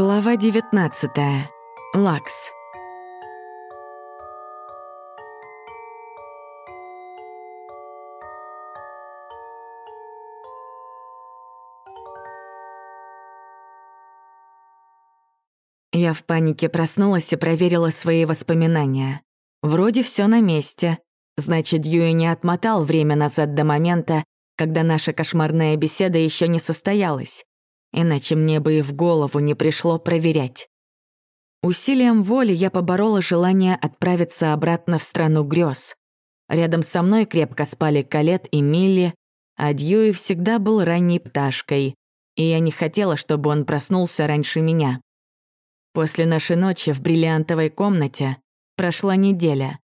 Глава 19. Лакс. Я в панике проснулась и проверила свои воспоминания. Вроде все на месте. Значит, Юи не отмотал время назад до момента, когда наша кошмарная беседа еще не состоялась. Иначе мне бы и в голову не пришло проверять. Усилием воли я поборола желание отправиться обратно в страну грез. Рядом со мной крепко спали Калет и Милли, а Дьюи всегда был ранней пташкой, и я не хотела, чтобы он проснулся раньше меня. После нашей ночи в бриллиантовой комнате прошла неделя.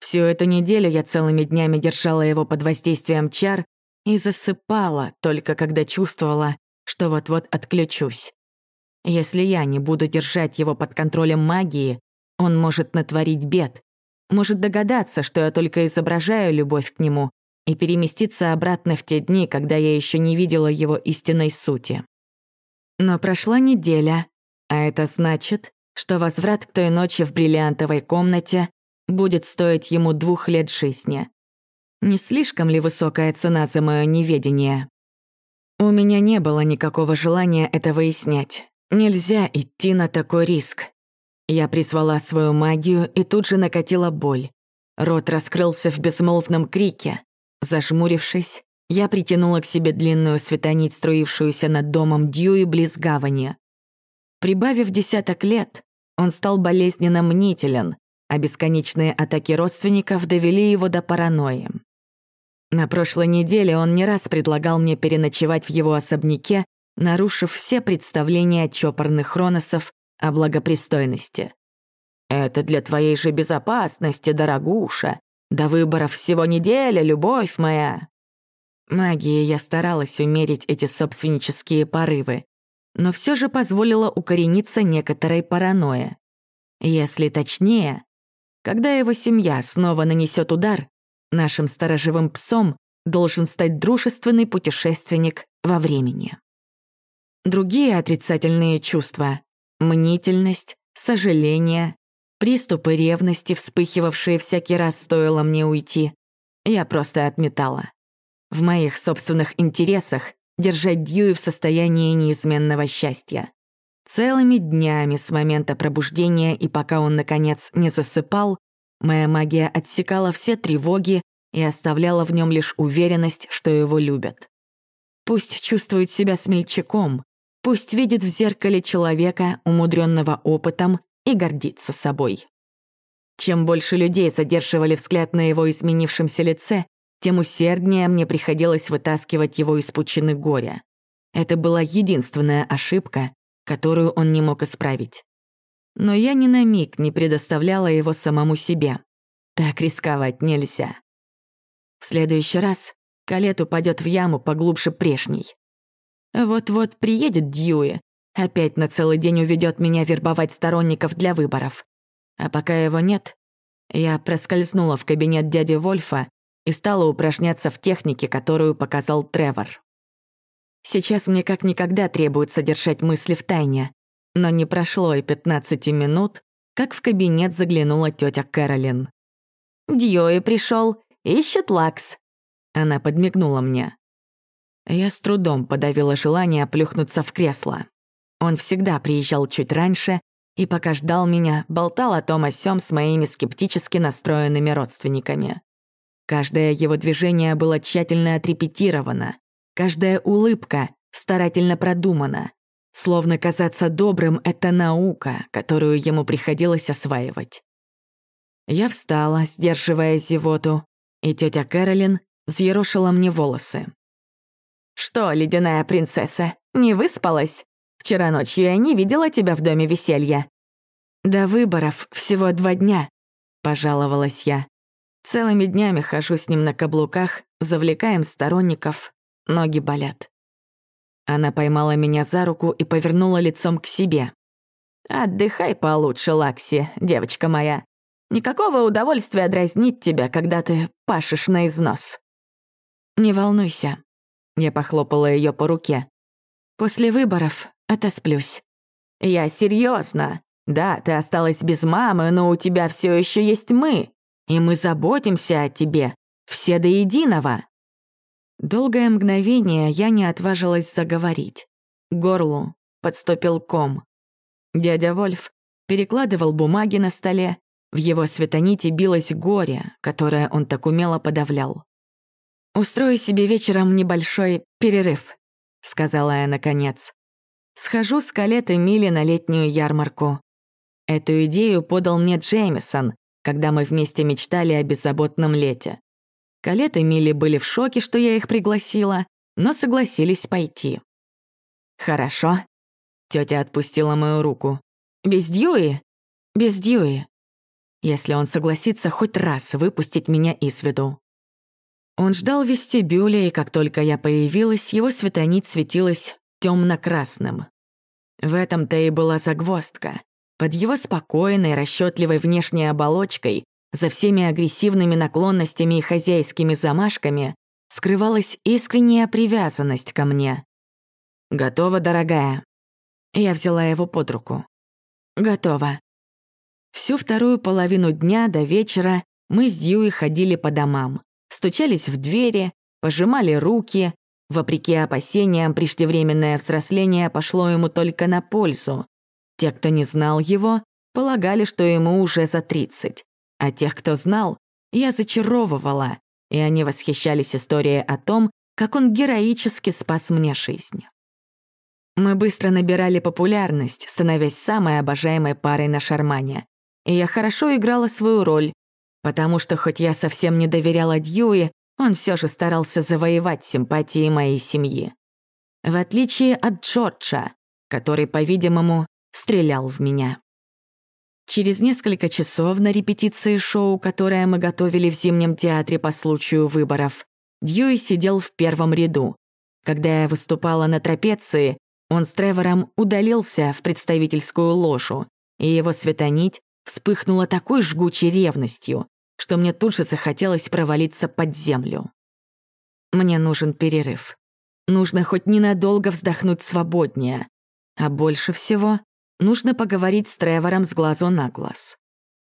Всю эту неделю я целыми днями держала его под воздействием чар и засыпала, только когда чувствовала, что вот-вот отключусь. Если я не буду держать его под контролем магии, он может натворить бед, может догадаться, что я только изображаю любовь к нему и переместиться обратно в те дни, когда я еще не видела его истинной сути. Но прошла неделя, а это значит, что возврат к той ночи в бриллиантовой комнате будет стоить ему двух лет жизни. Не слишком ли высокая цена за мое неведение? У меня не было никакого желания это выяснять. Нельзя идти на такой риск. Я призвала свою магию и тут же накатила боль. Рот раскрылся в безмолвном крике. Зажмурившись, я притянула к себе длинную светонить, струившуюся над домом Дьюи близ гавани. Прибавив десяток лет, он стал болезненно мнителен, а бесконечные атаки родственников довели его до паранойи. На прошлой неделе он не раз предлагал мне переночевать в его особняке, нарушив все представления чопорных хроносов о благопристойности. «Это для твоей же безопасности, дорогуша. До выборов всего неделя, любовь моя!» Магией я старалась умерить эти собственнические порывы, но все же позволила укорениться некоторой паранойя. Если точнее, когда его семья снова нанесет удар, Нашим сторожевым псом должен стать дружественный путешественник во времени. Другие отрицательные чувства — мнительность, сожаление, приступы ревности, вспыхивавшие всякий раз стоило мне уйти, я просто отметала. В моих собственных интересах держать Дьюи в состоянии неизменного счастья. Целыми днями с момента пробуждения и пока он, наконец, не засыпал, Моя магия отсекала все тревоги и оставляла в нем лишь уверенность, что его любят. Пусть чувствует себя смельчаком, пусть видит в зеркале человека, умудренного опытом, и гордится собой. Чем больше людей задерживали взгляд на его изменившемся лице, тем усерднее мне приходилось вытаскивать его из пучины горя. Это была единственная ошибка, которую он не мог исправить но я ни на миг не предоставляла его самому себе. Так рисковать нельзя. В следующий раз Калет упадет в яму поглубже прежней. Вот-вот приедет Дьюи, опять на целый день уведет меня вербовать сторонников для выборов. А пока его нет, я проскользнула в кабинет дяди Вольфа и стала упражняться в технике, которую показал Тревор. Сейчас мне как никогда требуется держать мысли в тайне, но не прошло и 15 минут, как в кабинет заглянула тетя Кэролин. «Дьюи пришел, ищет лакс». Она подмигнула мне. Я с трудом подавила желание плюхнуться в кресло. Он всегда приезжал чуть раньше и пока ждал меня, болтал о том о сём с моими скептически настроенными родственниками. Каждое его движение было тщательно отрепетировано, каждая улыбка старательно продумана. Словно казаться добрым — это наука, которую ему приходилось осваивать. Я встала, сдерживая зевоту, и тетя Кэролин взъерошила мне волосы. «Что, ледяная принцесса, не выспалась? Вчера ночью я не видела тебя в доме веселья». «До выборов всего два дня», — пожаловалась я. «Целыми днями хожу с ним на каблуках, завлекаем сторонников, ноги болят». Она поймала меня за руку и повернула лицом к себе. «Отдыхай получше, Лакси, девочка моя. Никакого удовольствия дразнить тебя, когда ты пашешь на износ». «Не волнуйся», — я похлопала ее по руке. «После выборов отосплюсь. Я серьезно. Да, ты осталась без мамы, но у тебя все еще есть мы. И мы заботимся о тебе. Все до единого. Долгое мгновение я не отважилась заговорить. К горлу подступил ком. Дядя Вольф перекладывал бумаги на столе, в его светоните билось горе, которое он так умело подавлял. «Устрою себе вечером небольшой перерыв», — сказала я наконец. «Схожу с Калеты Мили на летнюю ярмарку». Эту идею подал мне Джеймисон, когда мы вместе мечтали о беззаботном лете. Калет и Милли были в шоке, что я их пригласила, но согласились пойти. «Хорошо». Тётя отпустила мою руку. «Без Дьюи?» «Без Дьюи». Если он согласится хоть раз выпустить меня из виду. Он ждал в вестибюле, и как только я появилась, его светонить светилась темно-красным. В этом-то и была загвоздка. Под его спокойной, расчетливой внешней оболочкой за всеми агрессивными наклонностями и хозяйскими замашками скрывалась искренняя привязанность ко мне. «Готова, дорогая?» Я взяла его под руку. «Готова». Всю вторую половину дня до вечера мы с Дьюи ходили по домам, стучались в двери, пожимали руки. Вопреки опасениям, преждевременное взросление пошло ему только на пользу. Те, кто не знал его, полагали, что ему уже за тридцать. А тех, кто знал, я зачаровывала, и они восхищались историей о том, как он героически спас мне жизнь. Мы быстро набирали популярность, становясь самой обожаемой парой на Шармане. И я хорошо играла свою роль, потому что хоть я совсем не доверяла Дьюи, он все же старался завоевать симпатии моей семьи. В отличие от Джорджа, который, по-видимому, стрелял в меня. Через несколько часов на репетиции шоу, которое мы готовили в Зимнем театре по случаю выборов, Дьюи сидел в первом ряду. Когда я выступала на трапеции, он с Тревором удалился в представительскую ложу, и его светонить вспыхнула такой жгучей ревностью, что мне тут же захотелось провалиться под землю. Мне нужен перерыв. Нужно хоть ненадолго вздохнуть свободнее. А больше всего Нужно поговорить с Тревором с глазу на глаз.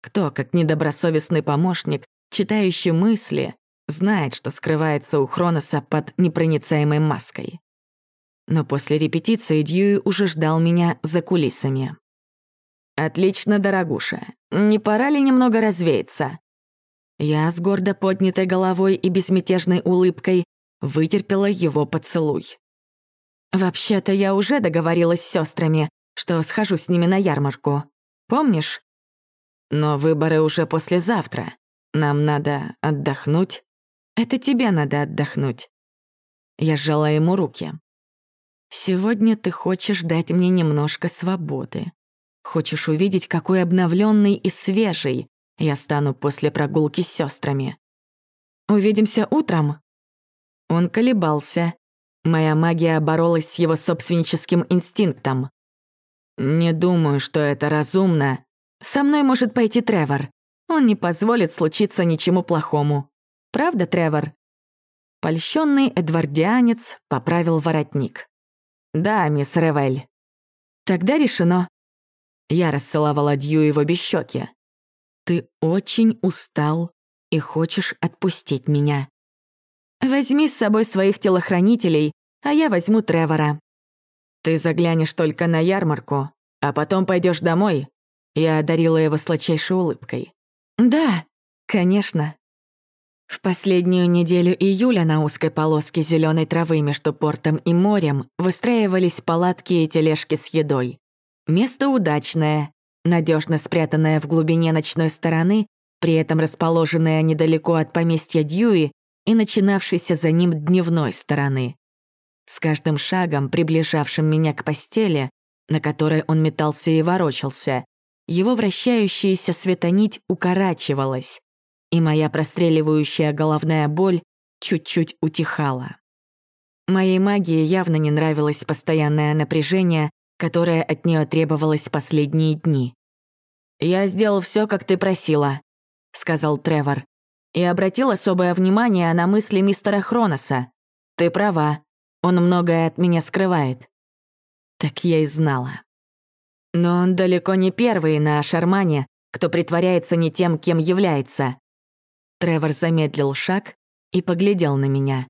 Кто, как недобросовестный помощник, читающий мысли, знает, что скрывается у Хроноса под непроницаемой маской. Но после репетиции Дьюи уже ждал меня за кулисами. «Отлично, дорогуша. Не пора ли немного развеяться?» Я с гордо поднятой головой и безмятежной улыбкой вытерпела его поцелуй. «Вообще-то я уже договорилась с сестрами что схожу с ними на ярмарку. Помнишь? Но выборы уже послезавтра. Нам надо отдохнуть. Это тебе надо отдохнуть. Я сжала ему руки. Сегодня ты хочешь дать мне немножко свободы. Хочешь увидеть, какой обновленный и свежий я стану после прогулки с сестрами. Увидимся утром. Он колебался. Моя магия боролась с его собственническим инстинктом. «Не думаю, что это разумно. Со мной может пойти Тревор. Он не позволит случиться ничему плохому. Правда, Тревор?» Польщенный эдвардианец поправил воротник. «Да, мисс Ревель». «Тогда решено». Я расцеловала Дью в обе щеки. «Ты очень устал и хочешь отпустить меня. Возьми с собой своих телохранителей, а я возьму Тревора. «Ты заглянешь только на ярмарку, а потом пойдешь домой?» Я одарила его сладчайшей улыбкой. «Да, конечно». В последнюю неделю июля на узкой полоске зеленой травы между портом и морем выстраивались палатки и тележки с едой. Место удачное, надежно спрятанное в глубине ночной стороны, при этом расположенное недалеко от поместья Дьюи и начинавшейся за ним дневной стороны. С каждым шагом, приближавшим меня к постели, на которой он метался и ворочался, его вращающаяся светонить укорачивалась, и моя простреливающая головная боль чуть-чуть утихала. Моей магии явно не нравилось постоянное напряжение, которое от нее требовалось последние дни. «Я сделал все, как ты просила», — сказал Тревор, и обратил особое внимание на мысли мистера Хроноса. «Ты права, он многое от меня скрывает. Так я и знала. Но он далеко не первый на Шармане, кто притворяется не тем, кем является. Тревор замедлил шаг и поглядел на меня.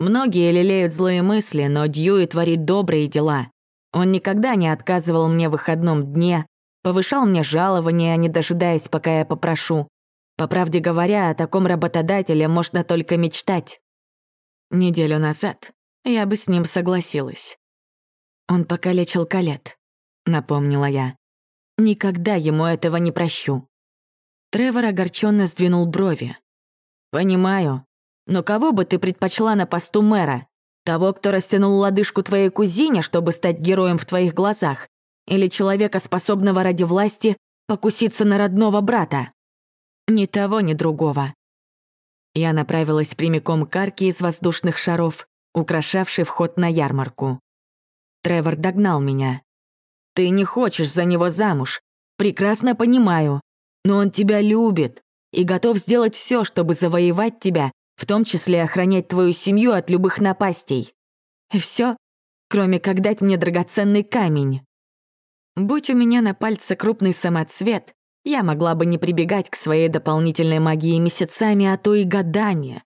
Многие лелеют злые мысли, но Дьюи творит добрые дела. Он никогда не отказывал мне в выходном дне, повышал мне жалование, не дожидаясь, пока я попрошу. По правде говоря, о таком работодателе можно только мечтать. Неделю назад я бы с ним согласилась. Он покалечил Калет, напомнила я. Никогда ему этого не прощу. Тревор огорченно сдвинул брови. «Понимаю. Но кого бы ты предпочла на посту мэра? Того, кто растянул лодыжку твоей кузине, чтобы стать героем в твоих глазах? Или человека, способного ради власти покуситься на родного брата?» Ни того, ни другого. Я направилась прямиком к арке из воздушных шаров, украшавшей вход на ярмарку. Тревор догнал меня. «Ты не хочешь за него замуж. Прекрасно понимаю. Но он тебя любит и готов сделать все, чтобы завоевать тебя, в том числе охранять твою семью от любых напастей. Все, кроме как дать мне драгоценный камень. Будь у меня на пальце крупный самоцвет, я могла бы не прибегать к своей дополнительной магии месяцами, а то и годами.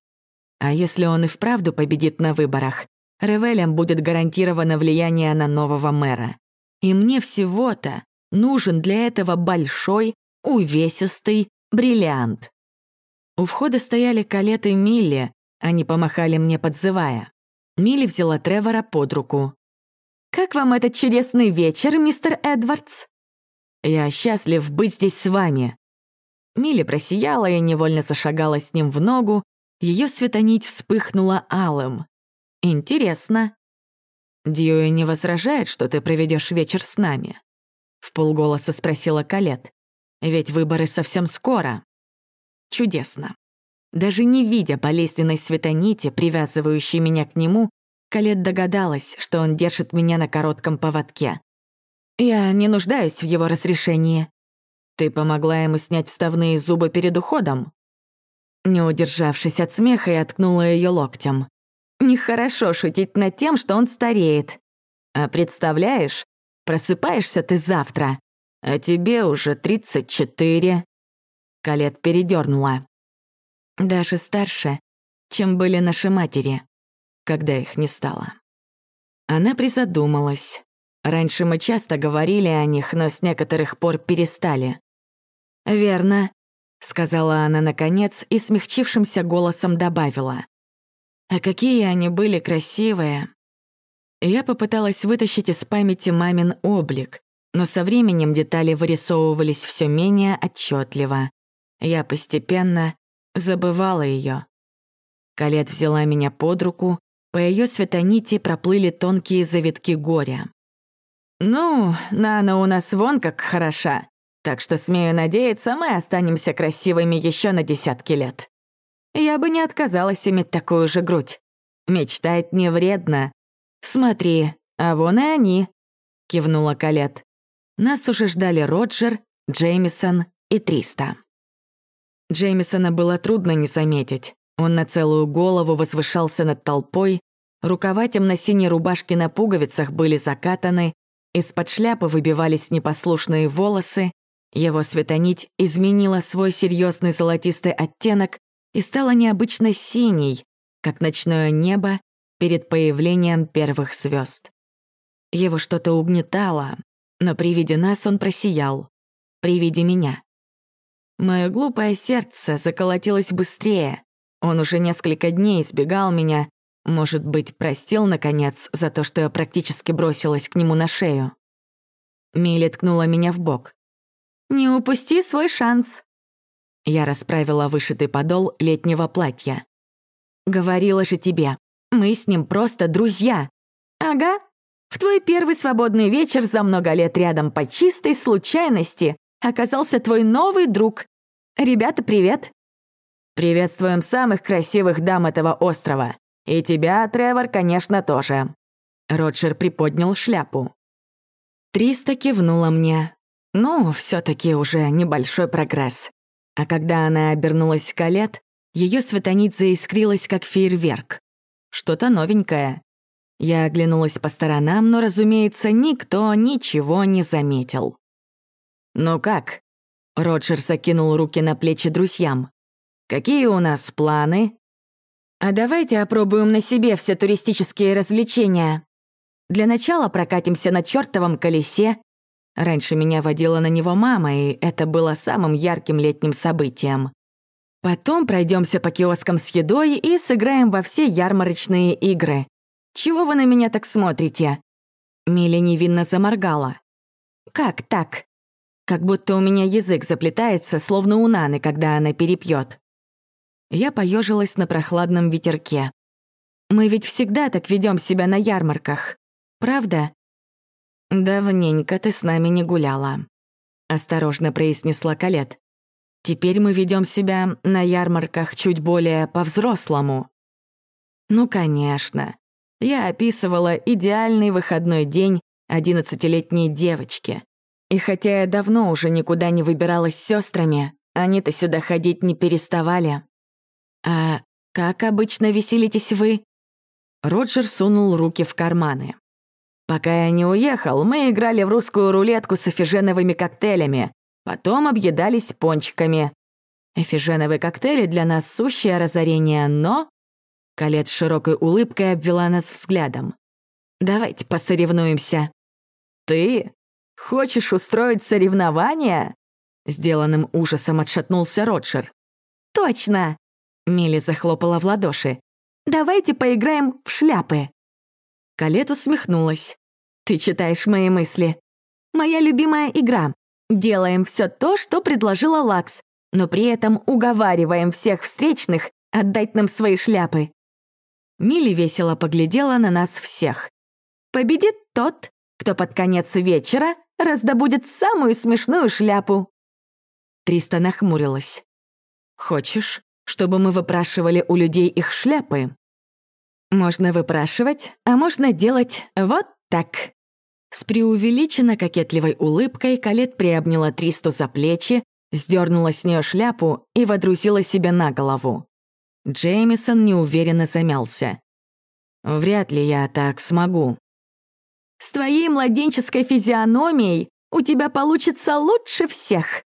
А если он и вправду победит на выборах, Ревелям будет гарантировано влияние на нового мэра. И мне всего-то нужен для этого большой, увесистый бриллиант. У входа стояли Калет и Милли, они помахали мне, подзывая. Милли взяла Тревора под руку. «Как вам этот чудесный вечер, мистер Эдвардс?» Я счастлив быть здесь с вами». Милли просияла и невольно зашагала с ним в ногу, ее светонить вспыхнула алым. «Интересно». «Дьюи не возражает, что ты проведешь вечер с нами?» В полголоса спросила Калет. «Ведь выборы совсем скоро». «Чудесно». Даже не видя болезненной светонити, привязывающей меня к нему, Калет догадалась, что он держит меня на коротком поводке. Я не нуждаюсь в его разрешении. Ты помогла ему снять вставные зубы перед уходом?» Не удержавшись от смеха, я ткнула ее локтем. «Нехорошо шутить над тем, что он стареет. А представляешь, просыпаешься ты завтра, а тебе уже 34». Калет передернула. Даже старше, чем были наши матери, когда их не стало. Она призадумалась. Раньше мы часто говорили о них, но с некоторых пор перестали. «Верно», — сказала она наконец и смягчившимся голосом добавила. «А какие они были красивые!» Я попыталась вытащить из памяти мамин облик, но со временем детали вырисовывались все менее отчетливо. Я постепенно забывала ее. Калет взяла меня под руку, по ее светонити проплыли тонкие завитки горя. «Ну, Нана у нас вон как хороша, так что, смею надеяться, мы останемся красивыми еще на десятки лет. Я бы не отказалась иметь такую же грудь. Мечтать не вредно. Смотри, а вон и они», — кивнула Калет. Нас уже ждали Роджер, Джеймисон и Триста. Джеймисона было трудно не заметить. Он на целую голову возвышался над толпой, рукава темно-синей рубашки на пуговицах были закатаны, из-под шляпы выбивались непослушные волосы, его светонить изменила свой серьезный золотистый оттенок и стала необычно синей, как ночное небо перед появлением первых звезд. Его что-то угнетало, но при виде нас он просиял. При виде меня. Мое глупое сердце заколотилось быстрее. Он уже несколько дней избегал меня, может быть, простил, наконец, за то, что я практически бросилась к нему на шею. Милли ткнула меня в бок. «Не упусти свой шанс». Я расправила вышитый подол летнего платья. «Говорила же тебе, мы с ним просто друзья». «Ага. В твой первый свободный вечер за много лет рядом по чистой случайности оказался твой новый друг. Ребята, привет!» «Приветствуем самых красивых дам этого острова. «И тебя, Тревор, конечно, тоже». Роджер приподнял шляпу. Триста кивнула мне. Ну, все таки уже небольшой прогресс. А когда она обернулась к Олет, ее светонить заискрилась, как фейерверк. Что-то новенькое. Я оглянулась по сторонам, но, разумеется, никто ничего не заметил. «Ну как?» — Роджер закинул руки на плечи друзьям. «Какие у нас планы?» «А давайте опробуем на себе все туристические развлечения. Для начала прокатимся на чертовом колесе. Раньше меня водила на него мама, и это было самым ярким летним событием. Потом пройдемся по киоскам с едой и сыграем во все ярмарочные игры. Чего вы на меня так смотрите?» Миля невинно заморгала. «Как так?» Как будто у меня язык заплетается, словно у Наны, когда она перепьет. Я поежилась на прохладном ветерке. Мы ведь всегда так ведем себя на ярмарках. Правда? Давненько ты с нами не гуляла. Осторожно произнесла Калет. Теперь мы ведем себя на ярмарках чуть более по-взрослому. Ну, конечно. Я описывала идеальный выходной день одиннадцатилетней девочки. И хотя я давно уже никуда не выбиралась с сестрами, они-то сюда ходить не переставали. А как обычно веселитесь вы? Роджер сунул руки в карманы. Пока я не уехал, мы играли в русскую рулетку с эфиженовыми коктейлями, потом объедались пончиками. Эфиженовые коктейли для нас сущее разорение, но... Калет с широкой улыбкой обвела нас взглядом. «Давайте посоревнуемся». «Ты? Хочешь устроить соревнования?» Сделанным ужасом отшатнулся Роджер. «Точно!» Милли захлопала в ладоши. «Давайте поиграем в шляпы». Калет усмехнулась. «Ты читаешь мои мысли. Моя любимая игра. Делаем все то, что предложила Лакс, но при этом уговариваем всех встречных отдать нам свои шляпы». Милли весело поглядела на нас всех. «Победит тот, кто под конец вечера раздобудет самую смешную шляпу». Триста нахмурилась. «Хочешь, чтобы мы выпрашивали у людей их шляпы?» Можно выпрашивать, а можно делать вот так. С преувеличенно кокетливой улыбкой Калет приобняла Тристу за плечи, сдернула с нее шляпу и водрузила себе на голову. Джеймисон неуверенно замялся. «Вряд ли я так смогу». «С твоей младенческой физиономией у тебя получится лучше всех!»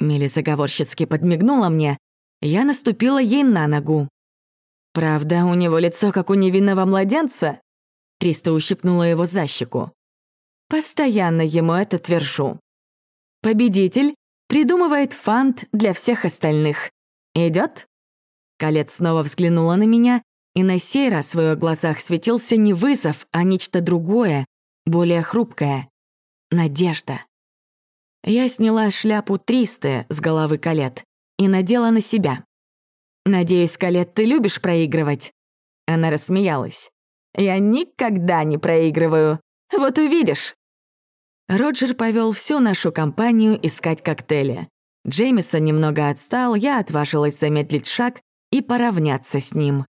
Милли заговорщицки подмигнула мне, я наступила ей на ногу. Правда, у него лицо, как у невинного младенца. Триста ущипнула его за щеку. Постоянно ему это твержу. Победитель придумывает фант для всех остальных. Идет? Колец снова взглянула на меня, и на сей раз в ее глазах светился не вызов, а нечто другое, более хрупкое. Надежда. Я сняла шляпу Тристы с головы Калет и надела на себя. «Надеюсь, Калет, ты любишь проигрывать?» Она рассмеялась. «Я никогда не проигрываю. Вот увидишь». Роджер повел всю нашу компанию искать коктейли. Джеймисон немного отстал, я отважилась замедлить шаг и поравняться с ним.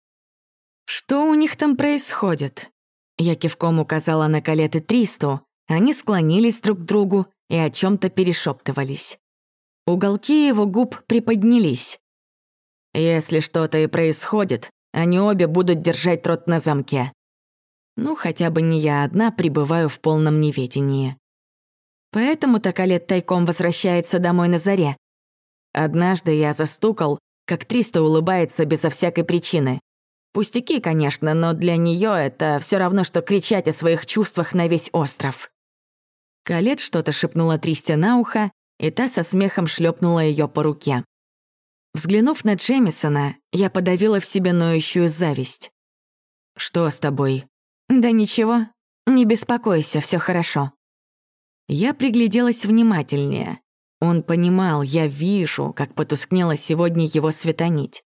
«Что у них там происходит?» Я кивком указала на Калет и Тристу. Они склонились друг к другу и о чем то перешептывались. Уголки его губ приподнялись. Если что-то и происходит, они обе будут держать рот на замке. Ну, хотя бы не я одна пребываю в полном неведении. Поэтому-то Калет тайком возвращается домой на заре. Однажды я застукал, как Триста улыбается безо всякой причины. Пустяки, конечно, но для нее это все равно, что кричать о своих чувствах на весь остров. Калет что-то шепнула Тристе на ухо, и та со смехом шлепнула ее по руке. Взглянув на Джемисона, я подавила в себе ноющую зависть. «Что с тобой?» «Да ничего, не беспокойся, все хорошо». Я пригляделась внимательнее. Он понимал, я вижу, как потускнела сегодня его светонить.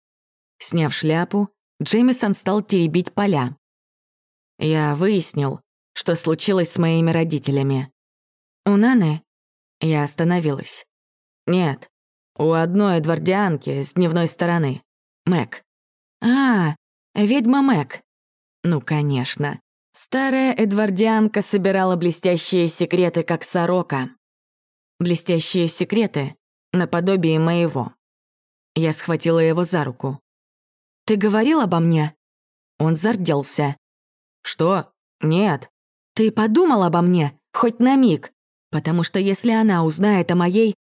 Сняв шляпу, Джеймисон стал теребить поля. Я выяснил, что случилось с моими родителями. «У Наны?» Я остановилась. «Нет, у одной эдвардианки с дневной стороны. Мэг. А, ведьма Мэг. Ну, конечно. Старая эдвардианка собирала блестящие секреты, как сорока. Блестящие секреты наподобие моего. Я схватила его за руку. «Ты говорил обо мне?» Он зарделся. «Что? Нет. Ты подумал обо мне, хоть на миг, потому что если она узнает о моей...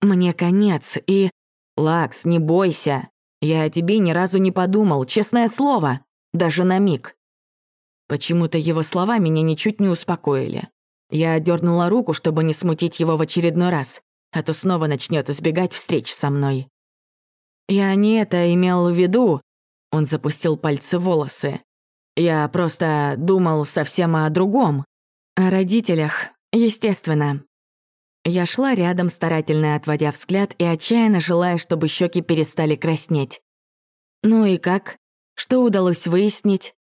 Мне конец, и... Лакс, не бойся. Я о тебе ни разу не подумал, честное слово, даже на миг. Почему-то его слова меня ничуть не успокоили. Я отдернула руку, чтобы не смутить его в очередной раз, а то снова начнет избегать встреч со мной. Я не это имел в виду. Он запустил пальцы в волосы. Я просто думал совсем о другом. О родителях, естественно. Я шла рядом, старательно отводя взгляд и отчаянно желая, чтобы щеки перестали краснеть. Ну и как? Что удалось выяснить?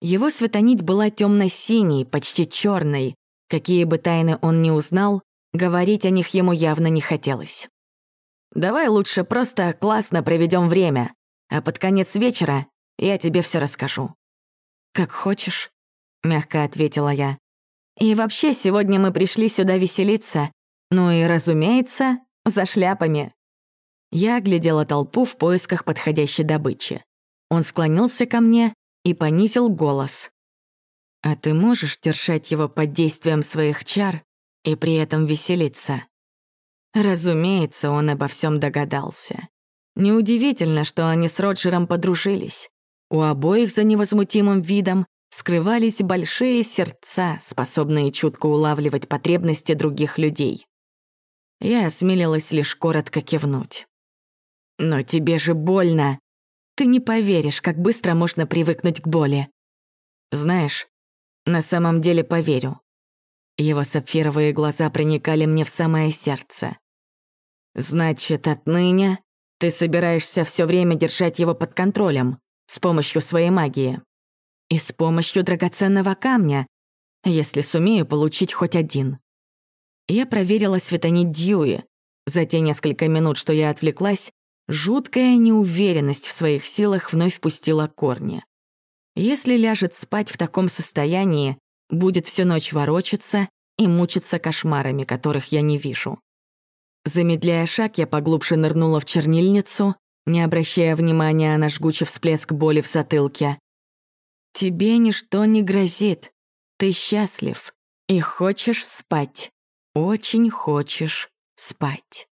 Его светонить была темно-синей, почти черной. Какие бы тайны он ни узнал, говорить о них ему явно не хотелось. «Давай лучше просто классно проведем время, а под конец вечера я тебе все расскажу». «Как хочешь», — мягко ответила я. «И вообще, сегодня мы пришли сюда веселиться. Ну и, разумеется, за шляпами». Я оглядела толпу в поисках подходящей добычи. Он склонился ко мне и понизил голос. «А ты можешь держать его под действием своих чар и при этом веселиться?» Разумеется, он обо всем догадался. Неудивительно, что они с Роджером подружились. У обоих за невозмутимым видом скрывались большие сердца, способные чутко улавливать потребности других людей. Я осмелилась лишь коротко кивнуть. «Но тебе же больно!» Ты не поверишь, как быстро можно привыкнуть к боли. Знаешь, на самом деле поверю. Его сапфировые глаза проникали мне в самое сердце. Значит, отныне ты собираешься все время держать его под контролем с помощью своей магии. И с помощью драгоценного камня, если сумею получить хоть один. Я проверила светонить Дьюи. За те несколько минут, что я отвлеклась, Жуткая неуверенность в своих силах вновь пустила корни. Если ляжет спать в таком состоянии, будет всю ночь ворочаться и мучиться кошмарами, которых я не вижу. Замедляя шаг, я поглубже нырнула в чернильницу, не обращая внимания на жгучий всплеск боли в затылке. «Тебе ничто не грозит. Ты счастлив и хочешь спать. Очень хочешь спать».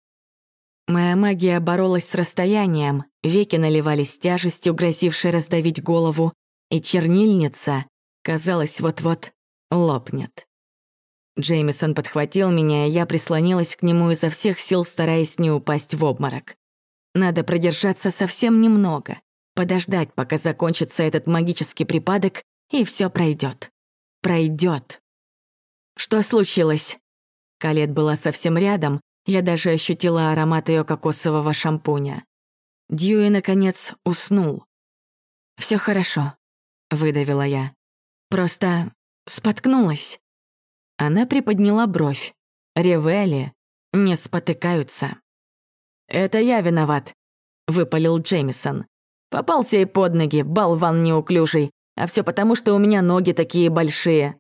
Моя магия боролась с расстоянием, веки наливались тяжестью, грозившей раздавить голову, и чернильница, казалось, вот-вот лопнет. Джеймисон подхватил меня, и я прислонилась к нему изо всех сил, стараясь не упасть в обморок. Надо продержаться совсем немного, подождать, пока закончится этот магический припадок, и все пройдет. Пройдет. Что случилось? Калет была совсем рядом, я даже ощутила аромат ее кокосового шампуня. Дьюи, наконец, уснул. Все хорошо», — выдавила я. «Просто споткнулась». Она приподняла бровь. Ревели не спотыкаются. «Это я виноват», — выпалил Джеймисон. «Попался ей под ноги, болван неуклюжий, а все потому, что у меня ноги такие большие».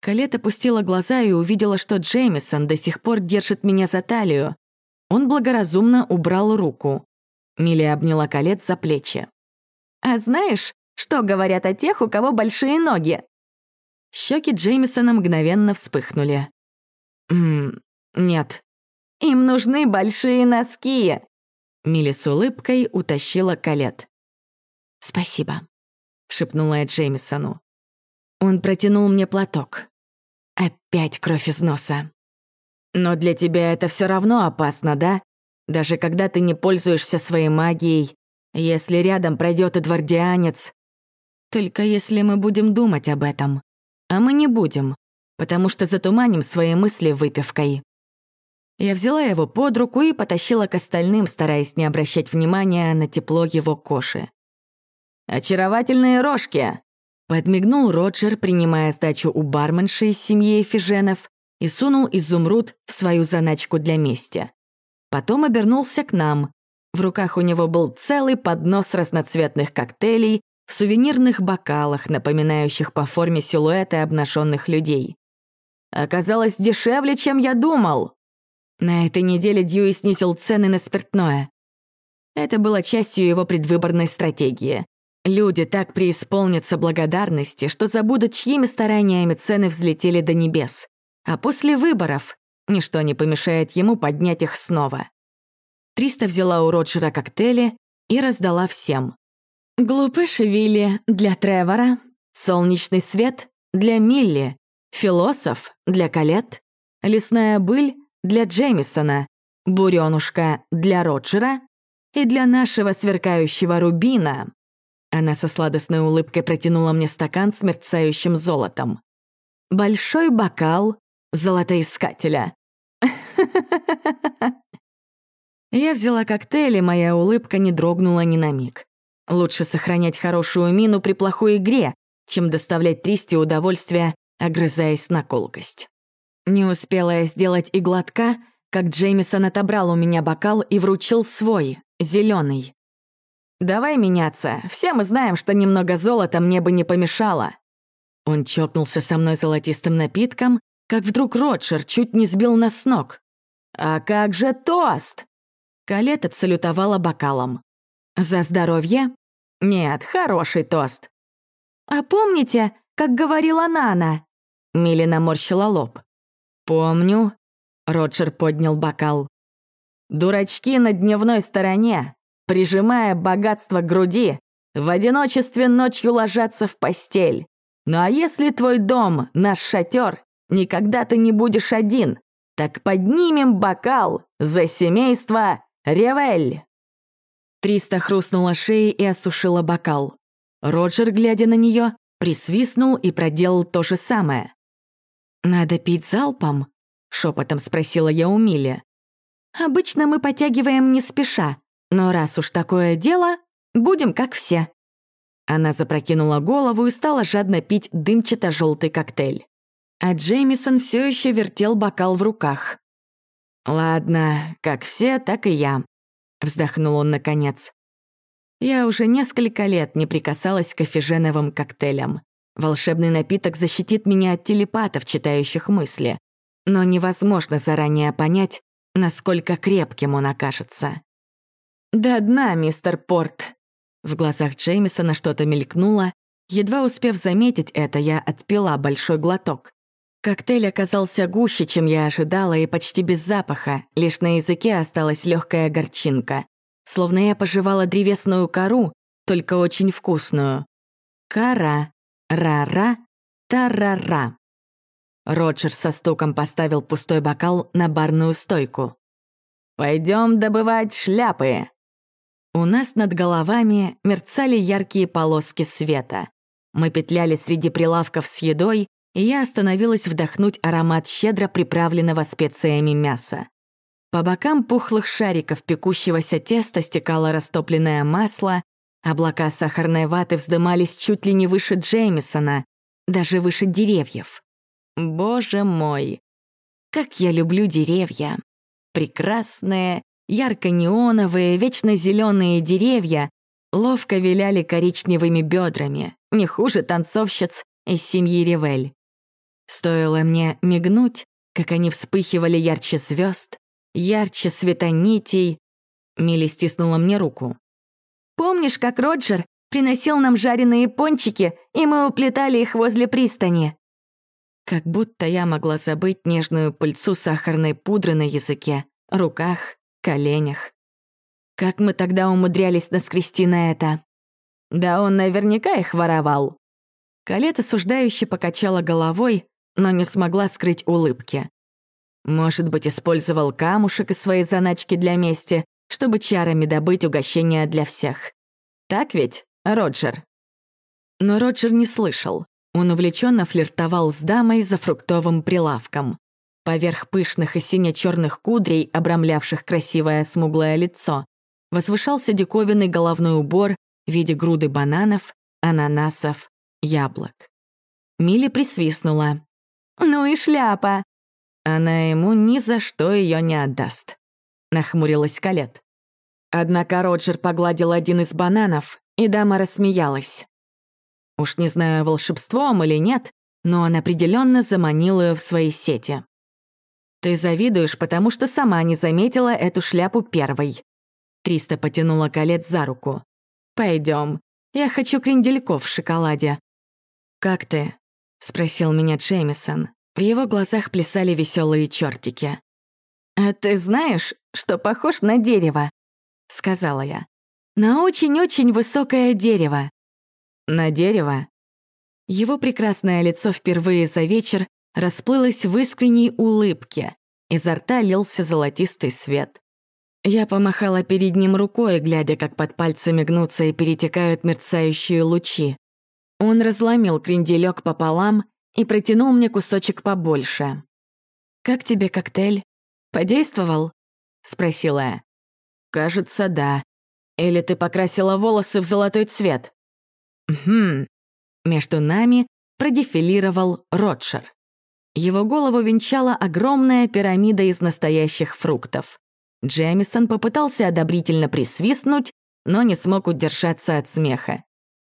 Калет опустила глаза и увидела, что Джеймисон до сих пор держит меня за талию. Он благоразумно убрал руку. Милли обняла Калет за плечи. «А знаешь, что говорят о тех, у кого большие ноги?» Щеки Джеймисона мгновенно вспыхнули. «Ммм, нет. Им нужны большие носки!» Милли с улыбкой утащила Калет. «Спасибо», — шепнула я Джеймисону. Он протянул мне платок. Опять кровь из носа. Но для тебя это все равно опасно, да? Даже когда ты не пользуешься своей магией, если рядом пройдет эдвардианец. Только если мы будем думать об этом. А мы не будем, потому что затуманим свои мысли выпивкой. Я взяла его под руку и потащила к остальным, стараясь не обращать внимания на тепло его коши. «Очаровательные рожки!» Подмигнул Роджер, принимая сдачу у барменши из семьи Эфиженов и сунул изумруд в свою заначку для мести. Потом обернулся к нам. В руках у него был целый поднос разноцветных коктейлей в сувенирных бокалах, напоминающих по форме силуэты обнаженных людей. Оказалось дешевле, чем я думал. На этой неделе Дьюи снизил цены на спиртное. Это было частью его предвыборной стратегии. Люди так преисполнятся благодарности, что забудут, чьими стараниями цены взлетели до небес. А после выборов ничто не помешает ему поднять их снова. Триста взяла у Роджера коктейли и раздала всем. Глупыш Вилли для Тревора, солнечный свет для Милли, философ для Калет, лесная быль для Джеймисона, буренушка для Роджера и для нашего сверкающего рубина. Она со сладостной улыбкой протянула мне стакан с мерцающим золотом. Большой бокал золотоискателя. Я взяла коктейль, и моя улыбка не дрогнула ни на миг. Лучше сохранять хорошую мину при плохой игре, чем доставлять Тристи удовольствие, огрызаясь на колкость. Не успела я сделать и глотка, как Джеймисон отобрал у меня бокал и вручил свой, зеленый. «Давай меняться. Все мы знаем, что немного золота мне бы не помешало». Он чокнулся со мной золотистым напитком, как вдруг Роджер чуть не сбил нас с ног. «А как же тост?» Калет отсалютовала бокалом. «За здоровье?» «Нет, хороший тост». «А помните, как говорила Нана?» Милли наморщила лоб. «Помню», — Роджер поднял бокал. «Дурачки на дневной стороне, прижимая богатство к груди, в одиночестве ночью ложатся в постель. Ну а если твой дом — наш шатер, никогда ты не будешь один, так поднимем бокал за семейство Ревель!» Триста хрустнула шеей и осушила бокал. Роджер, глядя на нее, присвистнул и проделал то же самое. «Надо пить залпом?» — шепотом спросила я у Милли. «Обычно мы потягиваем не спеша, но раз уж такое дело, будем как все». Она запрокинула голову и стала жадно пить дымчато-желтый коктейль. А Джеймисон все еще вертел бокал в руках. «Ладно, как все, так и я», — вздохнул он наконец. «Я уже несколько лет не прикасалась к кофеженовым коктейлям. Волшебный напиток защитит меня от телепатов, читающих мысли. Но невозможно заранее понять, насколько крепким он окажется». «До дна, мистер Порт!» В глазах Джеймисона что-то мелькнуло. Едва успев заметить это, я отпила большой глоток. Коктейль оказался гуще, чем я ожидала, и почти без запаха, лишь на языке осталась легкая горчинка. Словно я пожевала древесную кору, только очень вкусную. Кара, ра-ра, та-ра-ра. Роджер со стуком поставил пустой бокал на барную стойку. Пойдем добывать шляпы!» У нас над головами мерцали яркие полоски света. Мы петляли среди прилавков с едой, и я остановилась вдохнуть аромат щедро приправленного специями мяса. По бокам пухлых шариков пекущегося теста стекало растопленное масло, облака сахарной ваты вздымались чуть ли не выше Джеймисона, даже выше деревьев. Боже мой, как я люблю деревья! Прекрасные, ярко-неоновые, вечно зеленые деревья ловко виляли коричневыми бедрами, не хуже танцовщиц из семьи Ревель. Стоило мне мигнуть, как они вспыхивали ярче звезд, ярче светонитей. Милли стиснула мне руку. «Помнишь, как Роджер приносил нам жареные пончики, и мы уплетали их возле пристани?» Как будто я могла забыть нежную пыльцу сахарной пудры на языке, руках, коленях. Как мы тогда умудрялись наскрести на это? Да он наверняка их воровал. Калет осуждающе покачала головой, но не смогла скрыть улыбки. Может быть, использовал камушек из своей заначки для мести, чтобы чарами добыть угощение для всех. Так ведь, Роджер? Но Роджер не слышал. Он увлеченно флиртовал с дамой за фруктовым прилавком. Поверх пышных и сине-черных кудрей, обрамлявших красивое смуглое лицо, возвышался диковинный головной убор в виде груды бананов, ананасов, яблок. Милли присвистнула. «Ну и шляпа!» Она ему ни за что ее не отдаст. Нахмурилась Калет. Однако Роджер погладил один из бананов, и дама рассмеялась. Уж не знаю, волшебством или нет, но он определенно заманил ее в свои сети. «Ты завидуешь, потому что сама не заметила эту шляпу первой». Триста потянула колец за руку. Пойдем, Я хочу крендельков в шоколаде». «Как ты?» — спросил меня Джеймисон. В его глазах плясали веселые чертики. «А ты знаешь, что похож на дерево?» — сказала я. «На очень-очень высокое дерево». «На дерево?» Его прекрасное лицо впервые за вечер расплылось в искренней улыбке. Изо рта лился золотистый свет. Я помахала перед ним рукой, глядя, как под пальцами гнутся и перетекают мерцающие лучи. Он разломил кренделек пополам и протянул мне кусочек побольше. «Как тебе коктейль? Подействовал?» — спросила я. «Кажется, да. Или ты покрасила волосы в золотой цвет?» «Хм». Между нами продефилировал Роджер. Его голову венчала огромная пирамида из настоящих фруктов. Джемисон попытался одобрительно присвистнуть, но не смог удержаться от смеха.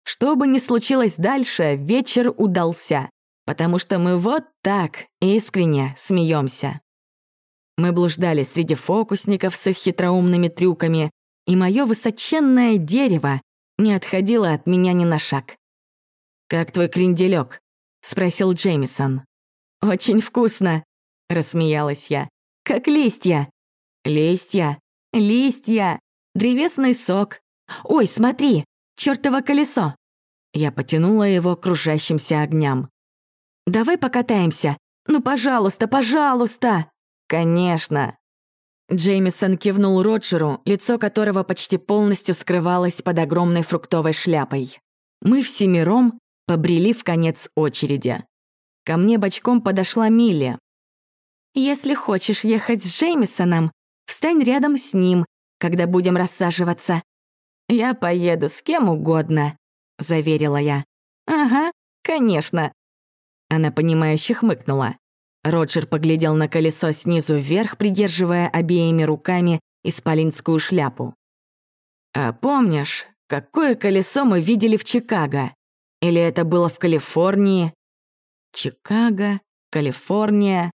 Что бы ни случилось дальше, вечер удался, потому что мы вот так искренне смеемся. Мы блуждали среди фокусников с их хитроумными трюками, и мое высоченное дерево не отходило от меня ни на шаг. «Как твой кренделек?» — спросил Джеймисон. «Очень вкусно», — рассмеялась я. «Как листья». «Листья? Листья! Древесный сок. Ой, смотри, чёртово колесо!» Я потянула его к кружащимся огням. «Давай покатаемся. Ну, пожалуйста, пожалуйста!» «Конечно!» Джеймисон кивнул Роджеру, лицо которого почти полностью скрывалось под огромной фруктовой шляпой. Мы всемиром побрели в конец очереди. Ко мне бочком подошла Милли. «Если хочешь ехать с Джеймисоном, встань рядом с ним, когда будем рассаживаться». «Я поеду с кем угодно», — заверила я. «Ага, конечно». Она понимающе хмыкнула. Роджер поглядел на колесо снизу вверх, придерживая обеими руками исполинскую шляпу. «А помнишь, какое колесо мы видели в Чикаго? Или это было в Калифорнии?» Чикаго, Калифорния.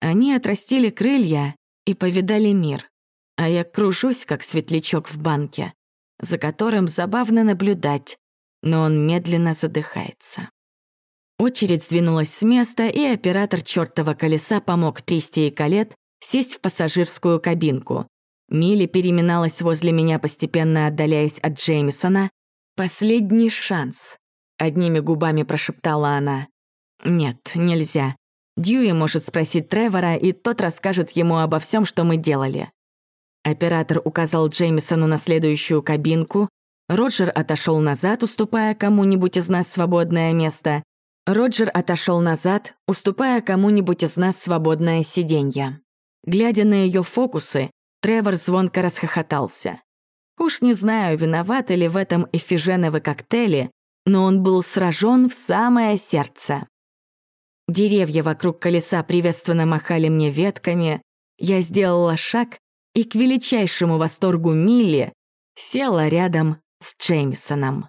Они отрастили крылья и повидали мир. А я кружусь, как светлячок в банке, за которым забавно наблюдать, но он медленно задыхается. Очередь сдвинулась с места, и оператор чёртова колеса помог Тристи и Калет сесть в пассажирскую кабинку. Милли переминалась возле меня, постепенно отдаляясь от Джеймисона. «Последний шанс», — одними губами прошептала она. «Нет, нельзя. Дьюи может спросить Тревора, и тот расскажет ему обо всем, что мы делали». Оператор указал Джеймисону на следующую кабинку. Роджер отошел назад, уступая кому-нибудь из нас свободное место. Роджер отошел назад, уступая кому-нибудь из нас свободное сиденье. Глядя на ее фокусы, Тревор звонко расхохотался. Уж не знаю, виноваты ли в этом эфиженовы коктейли, но он был сражен в самое сердце. Деревья вокруг колеса приветственно махали мне ветками. Я сделала шаг и к величайшему восторгу Милли села рядом с Джеймисоном.